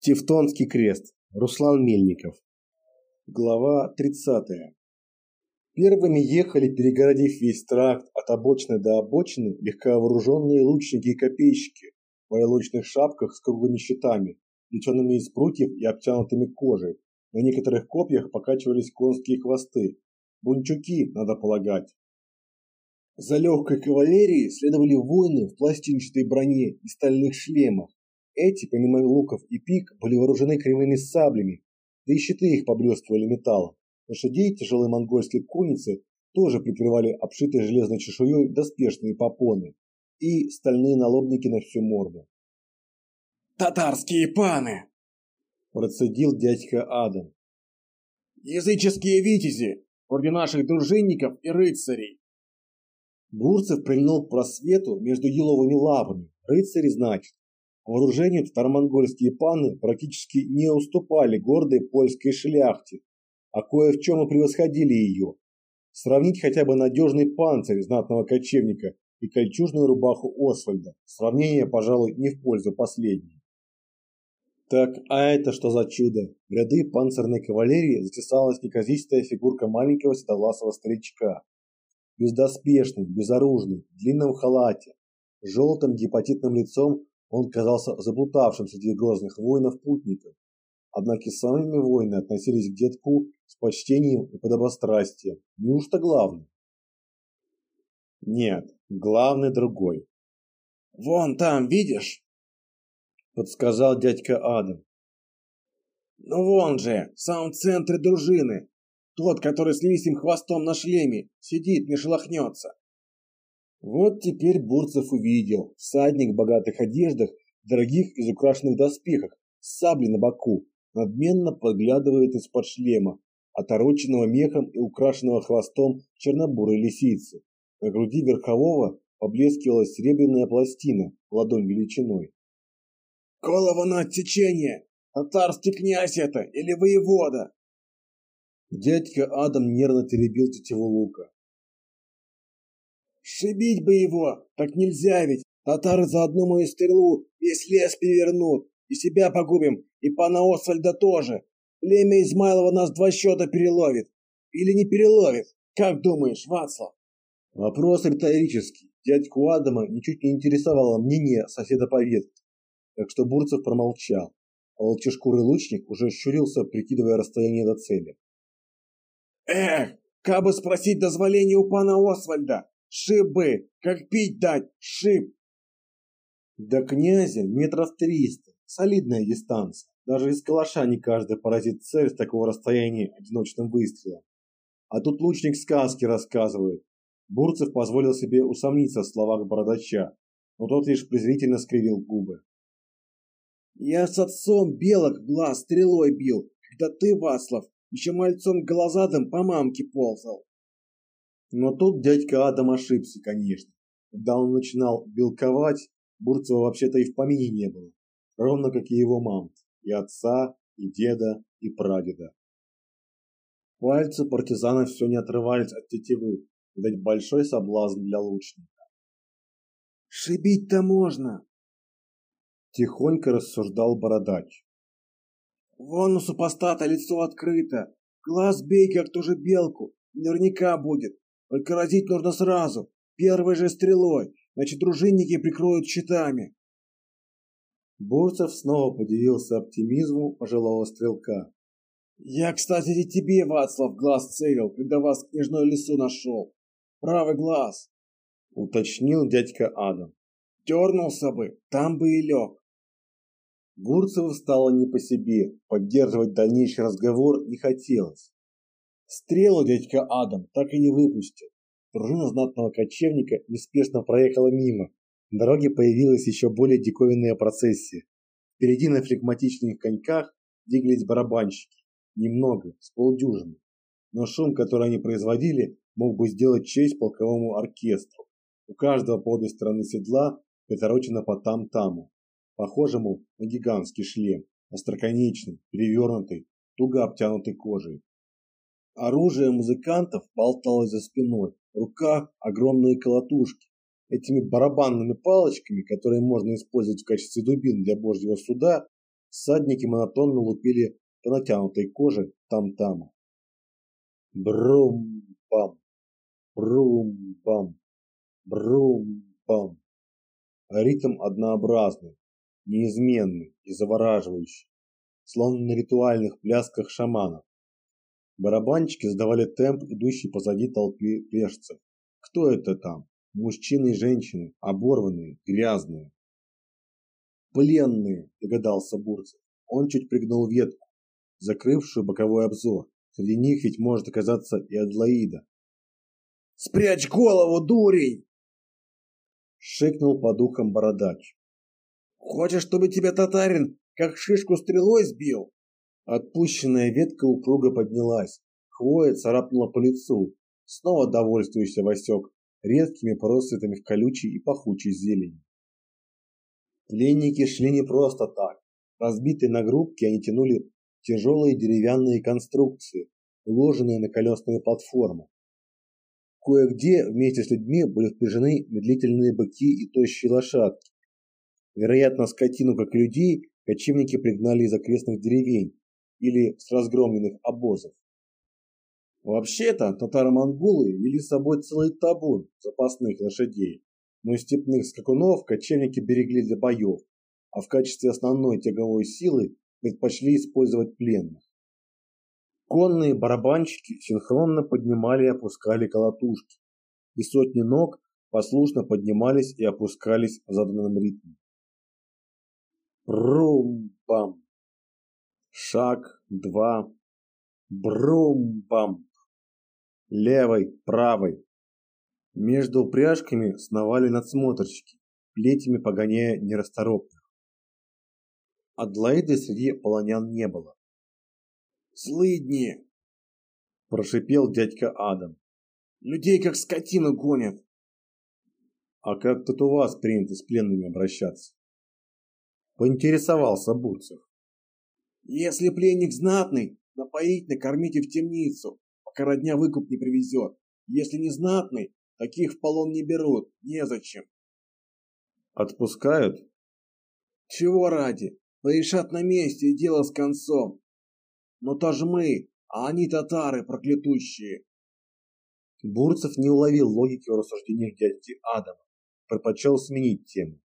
Тевтонский крест. Руслан Мельников. Глава 30. Первыми ехали, перегородив весь тракт от обочины до обочины, легковооруженные лучники и копейщики в войлочных шапках с круглыми щитами, плетеными из прутьев и обтянутыми кожей. На некоторых копьях покачивались конские хвосты. Бунчуки, надо полагать. За легкой кавалерией следовали воины в пластинчатой броне и стальных шлемах. Эти, помимо луков и пик, были вооружены кривыми саблями, да и щиты их поблескивали металлом. Лошадей тяжелые монгольские конницы тоже прикрывали обшитые железной чешуей доспешные попоны и стальные налобники на всю морду. «Татарские паны!» – процедил дядька Адам. «Языческие витязи, вроде наших дружинников и рыцарей!» Бурцев прильнул к просвету между еловыми лавами. Рыцари, значит. Вооружению татаро-монгольские паны практически не уступали гордой польской шляхте, а кое в чем и превосходили ее. Сравнить хотя бы надежный панцирь знатного кочевника и кольчужную рубаху Освальда. Сравнение, пожалуй, не в пользу последней. Так, а это что за чудо? В ряды панцирной кавалерии затесалась неказистая фигурка маленького седовласого старичка. Бездоспешный, безоружный, в длинном халате, с желтым гепатитным лицом он казался заблудавшим среди грозных воинов-путников. Однако самими воины относились к детку с почтением и подобострастием. Неужто главный? Нет, главный другой. «Вон там, видишь?» Подсказал дядька Адам. «Ну вон же, в самом центре дружины. Тот, который с лисьим хвостом на шлеме, сидит, не шелохнется. Вот теперь Бурцев увидел. Всадник в богатых одеждах, дорогих изукрашенных доспехах, с саблей на боку, надменно подглядывает из-под шлема, отороченного мехом и украшенного хвостом чернобурой лисицы. На груди верхового поблескивала серебряная пластина, ладонь величиной. «Голову на отсечение! Татарский князь это или воевода!» Дядька Адам нервно теребил тетиву лука. Шибить бы его, так нельзя ведь. Татары за одну мою стрелу весь лес перевернут. И себя погубим, и пана Освальда тоже. Племя Измайлова нас два счета переловит. Или не переловит. Как думаешь, Вацлав? Вопрос риторический. Дядьку Адама ничуть не интересовало мнение соседа по ветке. Так что Бурцев промолчал. А волчешкурый лучник уже щурился, прикидывая расстояние до цели. Эх, как бы спросить дозволения у пана Освальда. Шибы! Как пить дать! Шиб!» До князя метров триста. Солидная дистанция. Даже из калаша не каждый поразит цель с такого расстояния одиночным выстрелом. А тут лучник сказки рассказывает. Бурцев позволил себе усомниться в словах бородача, но тот лишь презрительно скривил губы. «Я с отцом белок глаз стрелой бил, когда ты, Васлов, еще мальцом глазадом по мамке ползал. Но тут дядька Адам ошибся, конечно. Когда он начинал белковать, Бурцева вообще-то и в помине не было. Ровно как и его мам, и отца, и деда, и прадеда. Пальцы партизана все не отрывались от тетивы. Видать, большой соблазн для лучника. «Шибить-то можно!» Тихонько рассуждал бородач. «Вон у супостата лицо открыто. Глаз бей, как ту же белку. Наверняка будет. Только разить нужно сразу, первой же стрелой, значит дружинники прикроют щитами. Бурцев снова подивился оптимизму пожилого стрелка. Я, кстати, и тебе, Вацлав, глаз целил, когда вас в княжной лесу нашел. Правый глаз. Уточнил дядька Адам. Дернулся бы, там бы и лег. Бурцеву стало не по себе, поддерживать дальнейший разговор не хотелось. Стрелу дядька Адам так и не выпустил. Дружина знатного кочевника неспешно проехала мимо. На дороге появилась еще более диковинная процессия. Впереди на флегматичных коньках двигались барабанщики. Немного, с полдюжины. Но шум, который они производили, мог бы сделать честь полковому оркестру. У каждого по обе стороны седла приторочено по там-таму, похожему на гигантский шлем, остроконечный, перевернутый, туго обтянутый кожей. Оружие музыкантов болталось за спиной, в руках огромные колотушки. Этими барабанными палочками, которые можно использовать в качестве дубин для божьего суда, Всадники монотонно лупили по натянутой коже там-тама. Брум-бам, брум-бам, брум-бам. Ритм однообразный, неизменный и завораживающий, словно на ритуальных плясках шаманов. Барабанщики задавали темп, идущий позади толпы пешцев. Кто это там? Мужчины и женщины, оборванные, грязные. Пленные, догадался Бурцев. Он чуть пригнул ветку, закрывшую боковой обзор. Среди них ведь может оказаться и Адлоида. «Спрячь голову, дурень!» Шикнул по духам бородач. «Хочешь, чтобы тебя татарин как шишку стрелой сбил?» Отпущенная ветка упруго поднялась. Хвоя царапнула по лицу. Снова довольствующийся Васек редкими просветами в колючей и пахучей зелени. Пленники шли не просто так. Разбитые на группки они тянули тяжелые деревянные конструкции, уложенные на колесные платформы. Кое-где вместе с людьми были впряжены медлительные быки и тощие лошадки. Вероятно, скотину, как и людей, кочевники пригнали из окрестных деревень или с разгромленных обозов. Вообще-то татаро-монголы вели с собой целый табун запасных лошадей, но степных скакунов кочевники берегли для боев, а в качестве основной тяговой силы предпочли использовать пленных. Конные барабанщики синхронно поднимали и опускали колотушки, и сотни ног послушно поднимались и опускались в заданном ритме. Брум-бам. Шаг, два. Брум-бам. Левой, правой. Между упряжками сновали надсмотрщики, плетями погоняя нерасторопных. Адлоиды среди полонян не было. «Злыдни!» – прошипел дядька Адам. «Людей как скотину гонят!» «А как тут у вас принято с пленными обращаться?» Поинтересовался Бурцев. «Если пленник знатный, напоить, накормить и в темницу, пока родня выкуп не привезет. Если не знатный, таких в полон не берут, незачем». «Отпускают?» «Чего ради? Порешат на месте и дело с концом. Но то же мы, а они татары проклятущие. Бурцев не уловил логики в рассуждениях дяди Адама, предпочел сменить тему.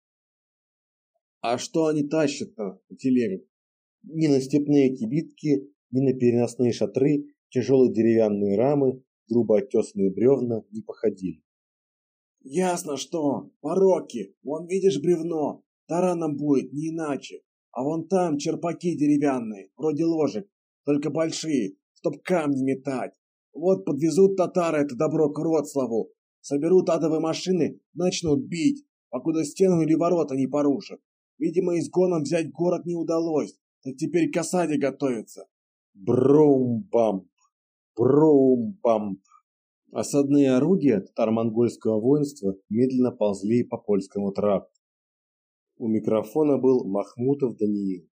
А что они тащат-то на телегах? Ни на степные кибитки, ни на переносные шатры, тяжелые деревянные рамы, грубо оттесанные бревна не походили. Ясно что, пороки, вон видишь бревно, тараном будет, не иначе. А вон там черпаки деревянные, вроде ложек, только большие, чтоб камни метать. Вот подвезут татары это добро к Вроцлаву, соберут адовые машины, начнут бить, покуда стену или ворота не порушат. Видимо, изгоном взять город не удалось, так теперь к осаде готовятся. Брум-бамп, брум-бамп. Осадные орудия татаро-монгольского воинства медленно ползли по польскому тракту. У микрофона был Махмутов Даниил.